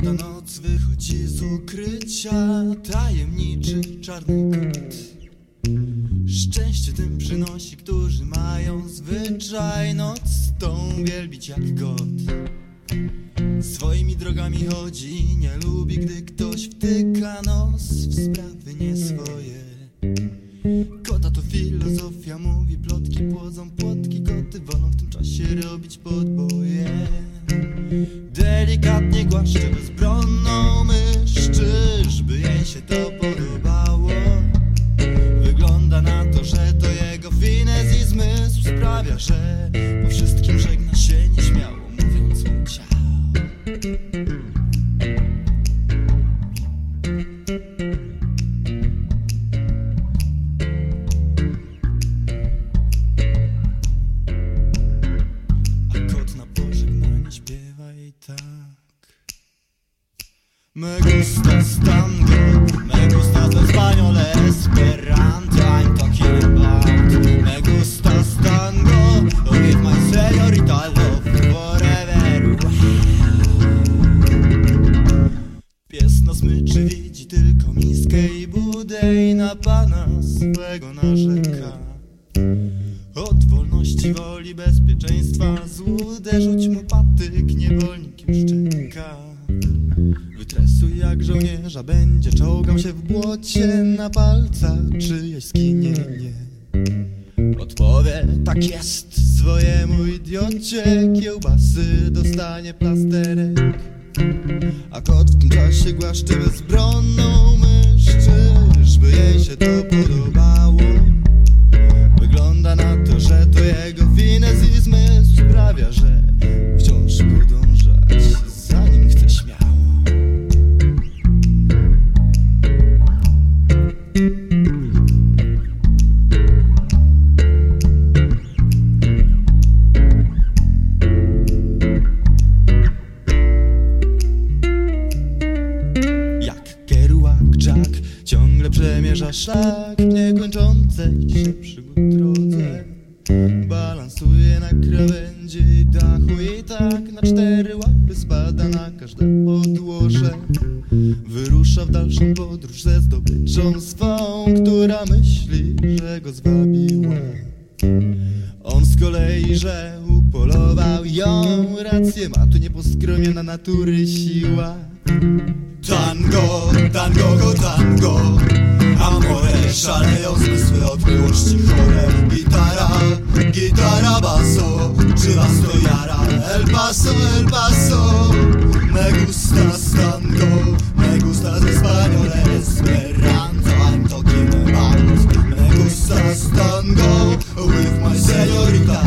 до noc wychodzi z ukrycia Tajemniczy czarny kot Szczęście tym przynosi, którzy mają zwyczaj Noc tą wielbić jak kot. Swoimi drogami chodzi i nie lubi, gdy ktoś wtyka nos w sprawy nie swoje. Kota to filozofia, mówi plotki, płodzą płotki Koty wolą w tym czasie robić podboje. Delikatnie głaszcze bezbronną mysz Czyżby jej się to podobało? Wygląda na to, że to jego finezji zmysł Sprawia, że po wszystkim żegna się nieśmiało Mówiąc mu ciao A kot na pożegnanie śpiewa i tak Me gustas tango, me gustas español esperanto I'm talking about Me gustas tango, give my señorita love forever. Pies smyczy widzi tylko miskę i budę I na pana swego narzeka. Od wolności, woli, bezpieczeństwa Złudę, rzuć jak żołnierza, będzie czołgał się w błocie Na palcach czyjeś skinienie Odpowie, tak jest, swojemu idiocie Kiełbasy dostanie plasterek A kot w tym czasie głaszcze bezbronną mysz Czyżby jej się to podobało? Wygląda na to, że to jego finezji zmysł sprawia, że przemierza szlak w niekończącej się przygód drodze. Balansuje na krawędzi dachu i tak na cztery łapy spada na każde podłoże. Wyrusza w dalszą podróż ze zdobyczą swą, która myśli, że go zwabiła. On z kolei, że upolował ją Rację ma tu nieposkromiona natury siła Tango, tango, go tango El paso, el paso, me gustas tanto, me gustas español, esperanto, I'm talking about, me gustas tango, with my señorita,